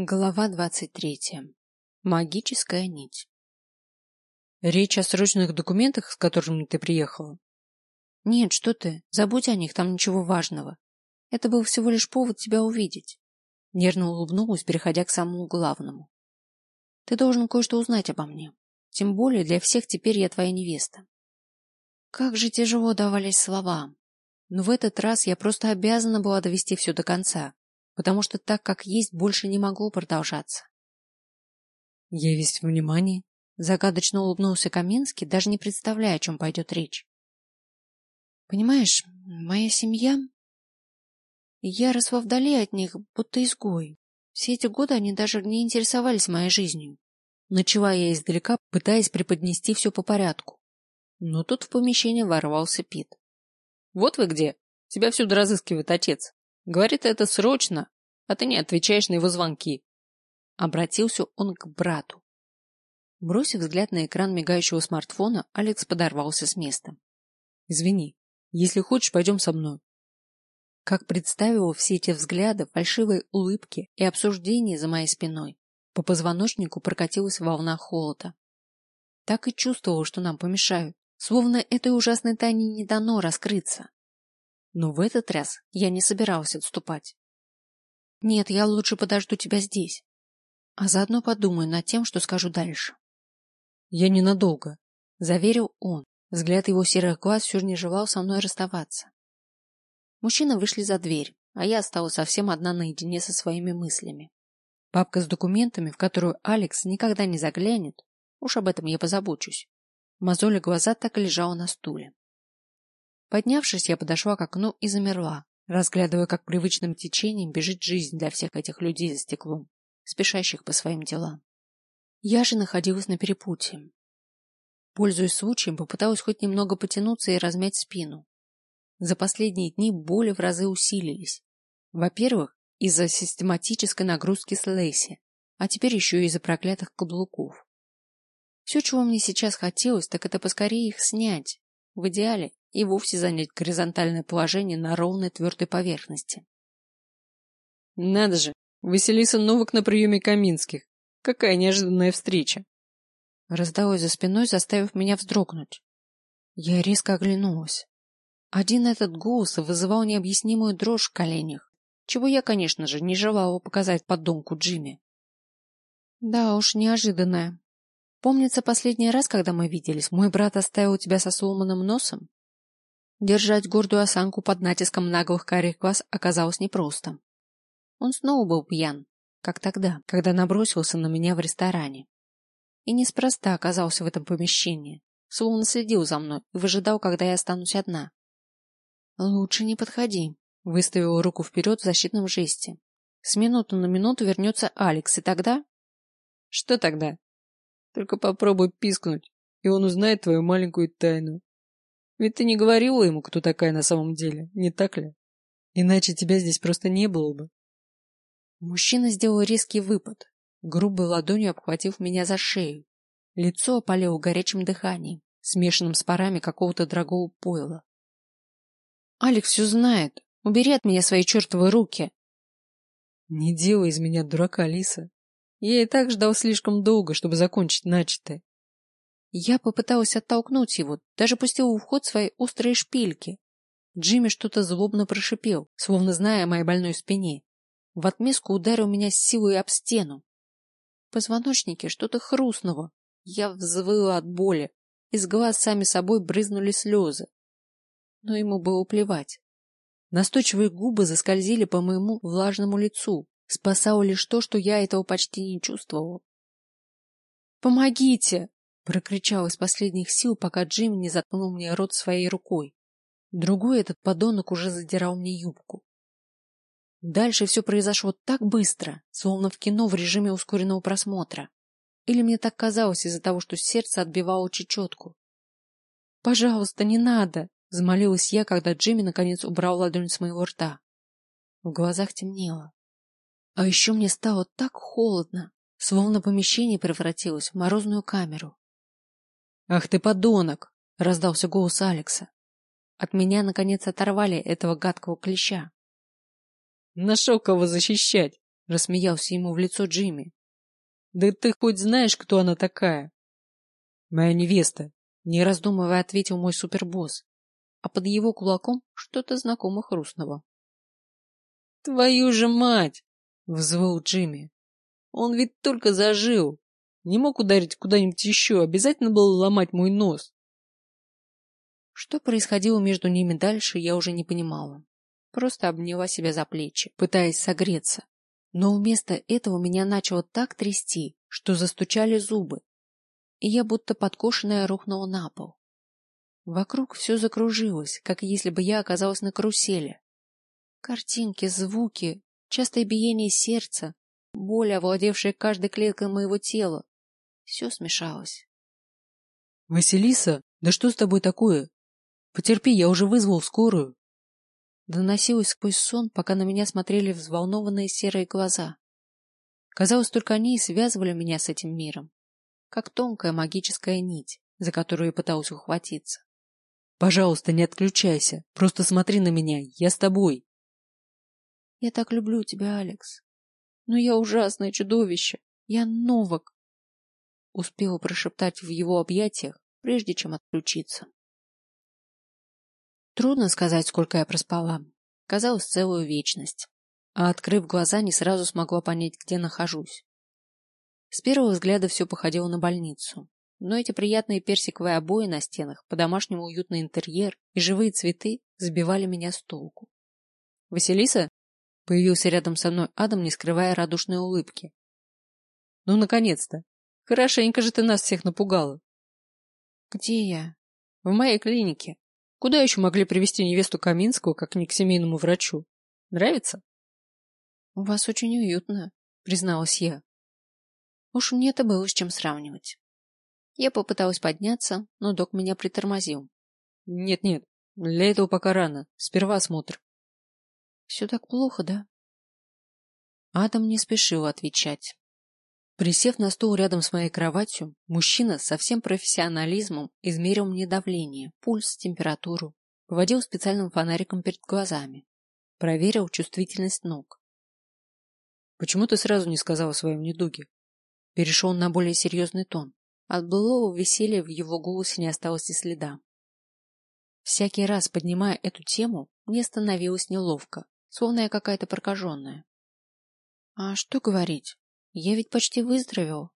Глава двадцать третья. Магическая нить. Речь о срочных документах, с которыми ты приехала? Нет, что ты, забудь о них, там ничего важного. Это был всего лишь повод тебя увидеть. Нервно улыбнулась, переходя к самому главному. Ты должен кое-что узнать обо мне. Тем более для всех теперь я твоя невеста. Как же тяжело давались слова. Но в этот раз я просто обязана была довести все до конца потому что так, как есть, больше не могло продолжаться. Я весь внимание, загадочно улыбнулся Каминский, даже не представляя, о чем пойдет речь. Понимаешь, моя семья... Я росла вдали от них, будто изгой. Все эти годы они даже не интересовались моей жизнью. Начала я издалека, пытаясь преподнести все по порядку. Но тут в помещение ворвался Пит. — Вот вы где! Тебя всюду разыскивает отец. Говорит это срочно, а ты не отвечаешь на его звонки. Обратился он к брату. Бросив взгляд на экран мигающего смартфона, Алекс подорвался с места. Извини, если хочешь, пойдем со мной. Как представила все эти взгляды, фальшивые улыбки и обсуждения за моей спиной, по позвоночнику прокатилась волна холода. Так и чувствовал, что нам помешают, словно этой ужасной тайне не дано раскрыться. Но в этот раз я не собиралась отступать. Нет, я лучше подожду тебя здесь. А заодно подумаю над тем, что скажу дальше. Я ненадолго, заверил он. Взгляд его серых глаз все же не желал со мной расставаться. Мужчины вышли за дверь, а я осталась совсем одна наедине со своими мыслями. Папка с документами, в которую Алекс никогда не заглянет, уж об этом я позабочусь. Мозоли глаза так и лежала на стуле. Поднявшись, я подошла к окну и замерла, разглядывая, как привычным течением бежит жизнь для всех этих людей за стеклом, спешащих по своим делам. Я же находилась на перепутье. Пользуясь случаем, попыталась хоть немного потянуться и размять спину. За последние дни боли в разы усилились. Во-первых, из-за систематической нагрузки с Лейси, а теперь еще и из-за проклятых каблуков. Все, чего мне сейчас хотелось, так это поскорее их снять, в идеале и вовсе занять горизонтальное положение на ровной твердой поверхности. Надо же, Василиса Новак на приеме Каминских. Какая неожиданная встреча. Раздалось за спиной, заставив меня вздрогнуть. Я резко оглянулась. Один этот голос вызывал необъяснимую дрожь в коленях, чего я, конечно же, не желала показать подонку Джимми. Да уж, неожиданная. Помнится, последний раз, когда мы виделись, мой брат оставил тебя со сломанным носом? Держать гордую осанку под натиском наглых карих глаз оказалось непросто. Он снова был пьян, как тогда, когда набросился на меня в ресторане. И неспроста оказался в этом помещении, словно следил за мной и выжидал, когда я останусь одна. «Лучше не подходи», — выставила руку вперед в защитном жесте. «С минуты на минуту вернется Алекс, и тогда...» «Что тогда?» «Только попробуй пискнуть, и он узнает твою маленькую тайну», ведь ты не говорила ему, кто такая на самом деле, не так ли? Иначе тебя здесь просто не было бы. Мужчина сделал резкий выпад, грубой ладонью обхватив меня за шею. Лицо опалило горячим дыханием, смешанным с парами какого-то дорогого пойла. Алекс все знает. Убери от меня свои чертовы руки. Не делай из меня дурака, Лиса. Я и так ждал слишком долго, чтобы закончить начатое. Я попыталась оттолкнуть его, даже пустила в ход свои острые шпильки. Джимми что-то злобно прошипел, словно зная о моей больной спине. В отместку ударил меня с силой об стену. В позвоночнике что-то хрустнуло. Я взвыла от боли. Из глаз сами собой брызнули слезы. Но ему было плевать. Настойчивые губы заскользили по моему влажному лицу. Спасало лишь то, что я этого почти не чувствовала. «Помогите!» Прокричал из последних сил, пока Джимми не заткнул мне рот своей рукой. Другой этот подонок уже задирал мне юбку. Дальше все произошло так быстро, словно в кино в режиме ускоренного просмотра. Или мне так казалось из-за того, что сердце отбивало чечетку. «Пожалуйста, не надо!» — взмолилась я, когда Джимми наконец убрал ладонь с моего рта. В глазах темнело. А еще мне стало так холодно, словно помещение превратилось в морозную камеру. «Ах ты подонок!» — раздался голос Алекса. От меня, наконец, оторвали этого гадкого клеща. «Нашел кого защищать!» — Рассмеялся ему в лицо Джимми. Да ты хоть знаешь, кто она такая? Моя невеста, не раздумывая, ответил мой супербосс, а под его кулаком что-то знакомо хрустного. Твою же мать! взвыл Джимми. Он ведь только зажил. Не мог ударить куда-нибудь еще, обязательно было ломать мой нос. Что происходило между ними дальше, я уже не понимала. Просто обняла себя за плечи, пытаясь согреться. Но вместо этого меня начало так трясти, что застучали зубы, и я будто подкошенная рухнула на пол. Вокруг все закружилось, как если бы я оказалась на карусели. Картинки, звуки, частое биение сердца, боль, овладевшая каждой клеткой моего тела. Все смешалось. — Василиса, да что с тобой такое? Потерпи, я уже вызвал скорую. Доносилось сквозь сон, пока на меня смотрели взволнованные серые глаза. Казалось, только они и связывали меня с этим миром, как тонкая магическая нить, за которую я пыталась ухватиться. Пожалуйста, не отключайся, просто смотри на меня, я с тобой. Я так люблю тебя, Алекс. Но я ужасное чудовище. Я Новак. Успела прошептать в его объятиях, прежде чем отключиться. Трудно сказать, сколько я проспала. Казалось, целую вечность. А открыв глаза, не сразу смогла понять, где нахожусь. С первого взгляда все походило на больницу. Но эти приятные персиковые обои на стенах, по-домашнему уютный интерьер и живые цветы сбивали меня с толку. «Василиса?» Появился рядом со мной Адам, не скрывая радушной улыбки. «Ну, наконец-то! Хорошенько же ты нас всех напугала!» «Где я?» «В моей клинике. Куда еще могли привести невесту Каминского, как не к семейному врачу? Нравится?» «У вас очень уютно», — призналась я. Уж мне-то было с чем сравнивать. Я попыталась подняться, но док меня притормозил. Нет-нет, для этого пока рано. Сперва осмотр. Все так плохо, да? Адам не спешил отвечать. Присев на стул рядом с моей кроватью, мужчина со всем профессионализмом измерил мне давление, пульс, температуру, поводил специальным фонариком перед глазами, проверил чувствительность ног. Почему ты сразу не сказал о своем недуге? Перешел на более серьезный тон. От былого веселья в его голосе не осталось и следа. Всякий раз, поднимая эту тему, мне становилось неловко, словно я какая-то прокаженная. А что говорить? Я ведь почти выздоровела.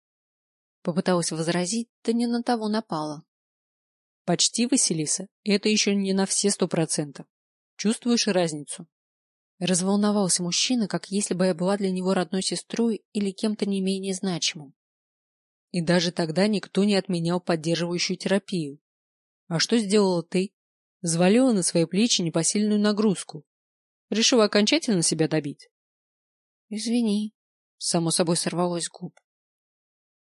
Попыталась возразить, да не на того напала. Почти, Василиса, это еще не на все сто процентов. Чувствуешь разницу? Разволновался мужчина, как если бы я была для него родной сестрой или кем-то не менее значимым. И даже тогда никто не отменял поддерживающую терапию. А что сделала ты? Взвалила на свои плечи непосильную нагрузку, Решила окончательно себя добить? Извини, само собой сорвалось с губ.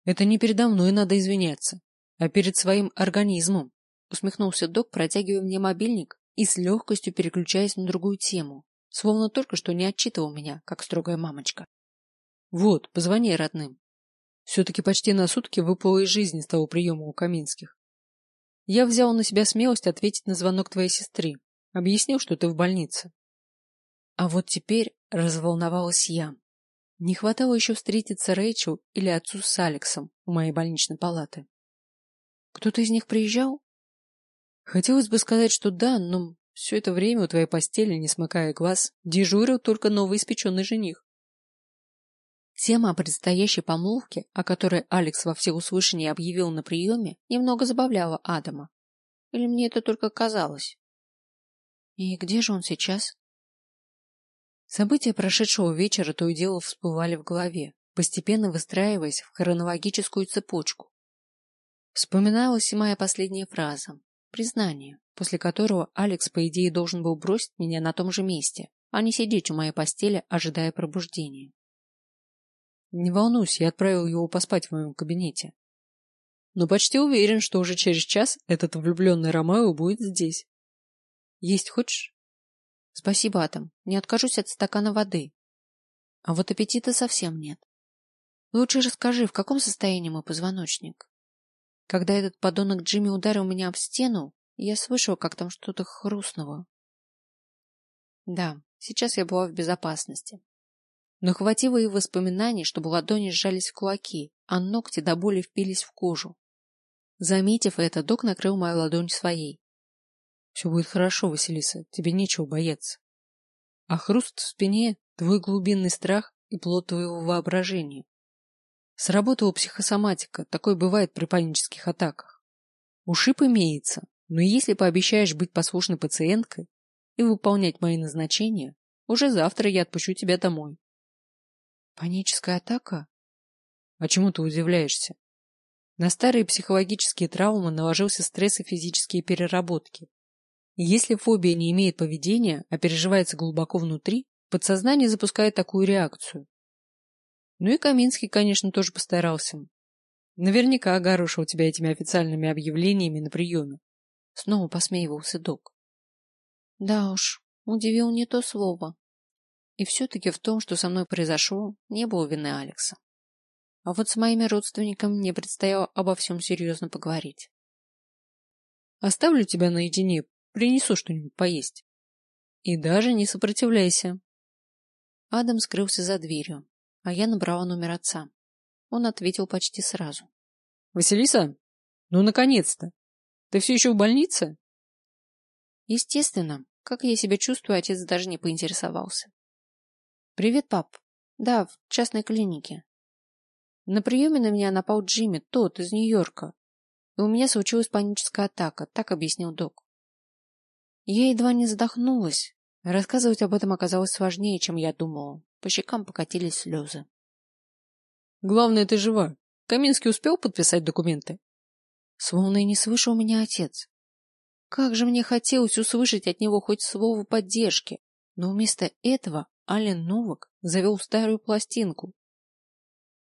Это не передо мной надо извиняться, а перед своим организмом, усмехнулся док, протягивая мне мобильник и с легкостью переключаясь на другую тему, словно только что не отчитывал меня, как строгая мамочка. Вот, позвони родным. Все-таки почти на сутки выпало из жизни с того приема у Каминских. Я взял на себя смелость ответить на звонок твоей сестры, объяснил, что ты в больнице. А вот теперь разволновалась я. Не хватало еще встретиться Рэйчел или отцу с Алексом у моей больничной палаты. Кто-то из них приезжал? Хотелось бы сказать, что да, но все это время у твоей постели, не смыкая глаз, дежурил только новоиспеченный жених. Тема о предстоящей помолвке, о которой Алекс во всеуслышание объявил на приеме, немного забавляла Адама. Или мне это только казалось? И где же он сейчас? События прошедшего вечера то и дело всплывали в голове, постепенно выстраиваясь в хронологическую цепочку. Вспоминалась и моя последняя фраза – признание, после которого Алекс, по идее, должен был бросить меня на том же месте, а не сидеть у моей постели, ожидая пробуждения. Не волнуйся, я отправил его поспать в моем кабинете. Но почти уверен, что уже через час этот влюбленный Ромео будет здесь. Есть хочешь? Спасибо, Атом. Не откажусь от стакана воды. А вот аппетита совсем нет. Лучше расскажи, в каком состоянии мой позвоночник? Когда этот подонок Джимми ударил меня об стену, я слышал, как там что-то хрустнуло. Да, сейчас я была в безопасности. Но хватило и воспоминаний, чтобы ладони сжались в кулаки, а ногти до боли впились в кожу. Заметив это, док накрыл мою ладонь своей. Все будет хорошо, Василиса, тебе нечего бояться. А хруст в спине — твой глубинный страх и плод твоего воображения. Сработала психосоматика, такое бывает при панических атаках. Ушиб имеется, но если пообещаешь быть послушной пациенткой и выполнять мои назначения, уже завтра я отпущу тебя домой. Паническая атака? А чему ты удивляешься? На старые психологические травмы наложился стресс и физические переработки. Если фобия не имеет поведения, а переживается глубоко внутри, подсознание запускает такую реакцию. Ну и Каминский, конечно, тоже постарался. Наверняка огорошил тебя этими официальными объявлениями на приеме. Снова посмеивался док. Да уж, удивил не то слово. И все-таки в том, что со мной произошло, не было вины Алекса. А вот с моими родственниками мне предстояло обо всем серьезно поговорить. Оставлю тебя наедине, принесу что-нибудь поесть. И даже не сопротивляйся. Адам скрылся за дверью, а я набрала номер отца. Он ответил почти сразу. — Василиса? Ну, наконец-то! Ты все еще в больнице? Естественно. Как я себя чувствую, отец даже не поинтересовался. «Привет, пап. Да, в частной клинике. На приеме на меня напал Джимми, тот, из Нью-Йорка. И у меня случилась паническая атака, так объяснил док. Я едва не задохнулась. Рассказывать об этом оказалось сложнее, чем я думала. По щекам покатились слезы. Главное, ты жива. Каминский успел подписать документы? Словно и не слышал меня отец. Как же мне хотелось услышать от него хоть слово поддержки, но вместо этого Ален Новак завел старую пластинку.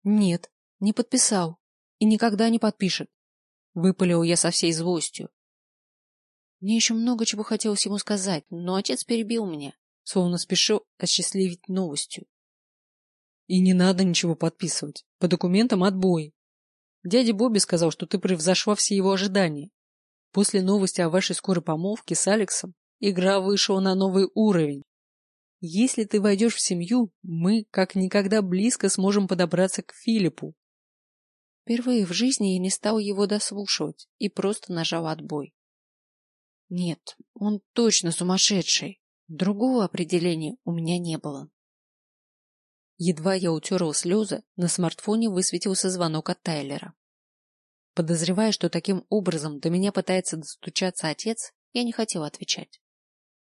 Нет, не подписал и никогда не подпишет. Выпалил я со всей злостью. Мне еще много чего хотелось ему сказать, но отец перебил меня, словно спешил осчастливить новостью. И не надо ничего подписывать. По документам отбой. Дядя Бобби сказал, что ты превзошла все его ожидания. После новости о вашей скорой помолвке с Алексом игра вышла на новый уровень. Если ты войдешь в семью, мы как никогда близко сможем подобраться к Филиппу. Впервые в жизни я не стал его дослушивать и просто нажал отбой. Нет, он точно сумасшедший. Другого определения у меня не было. Едва я утерла слезы, на смартфоне высветился звонок от Тайлера. Подозревая, что таким образом до меня пытается достучаться отец, я не хотела отвечать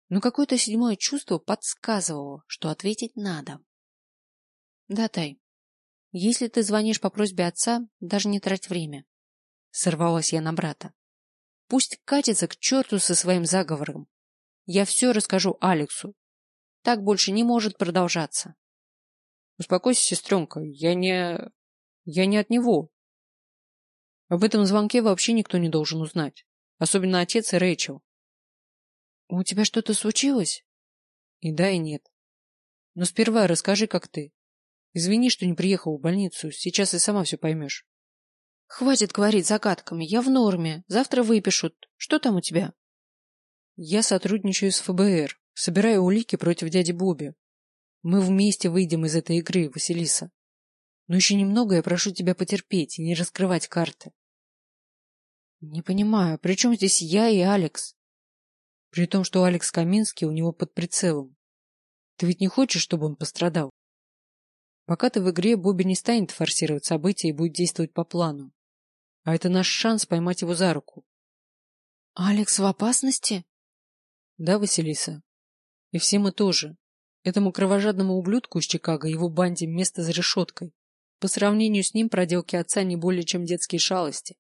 но какое-то седьмое чувство подсказывало, что ответить надо. Да, Тай, если ты звонишь по просьбе отца, даже не трать время. Сорвалась я на брата. Пусть катится к черту со своим заговором. Я все расскажу Алексу. Так больше не может продолжаться. Успокойся, сестренка, я не... я не от него. Об этом звонке вообще никто не должен узнать. Особенно отец и Рэйчел. У тебя что-то случилось? И да, и нет. Но сперва расскажи, как ты. Извини, что не приехал в больницу, сейчас и сама все поймешь. Хватит говорить загадками, я в норме, завтра выпишут. Что там у тебя? Я сотрудничаю с ФБР, собираю улики против дяди Боби. Мы вместе выйдем из этой игры, Василиса. Но еще немного я прошу тебя потерпеть и не раскрывать карты. Не понимаю, при чем здесь я и Алекс? При том, что Алекс Каминский у него под прицелом. Ты ведь не хочешь, чтобы он пострадал? Пока ты в игре, Бобби не станет форсировать события и будет действовать по плану. А это наш шанс поймать его за руку. Алекс в опасности? Да, Василиса. И все мы тоже. Этому кровожадному ублюдку из Чикаго его банде место за решеткой. По сравнению с ним проделки отца не более чем детские шалости.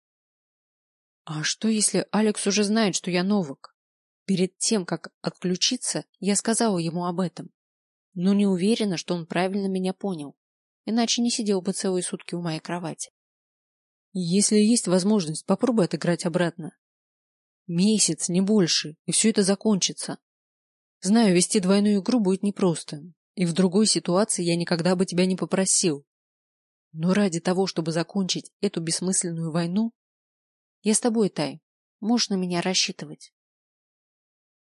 А что, если Алекс уже знает, что я Новак? Перед тем, как отключиться, я сказала ему об этом. Но не уверена, что он правильно меня понял. Иначе не сидел бы целые сутки у моей кровати. Если есть возможность, попробуй отыграть обратно. Месяц, не больше, и все это закончится. Знаю, вести двойную игру будет непросто, и в другой ситуации я никогда бы тебя не попросил. Но ради того, чтобы закончить эту бессмысленную войну, я с тобой, Тай, можешь на меня рассчитывать.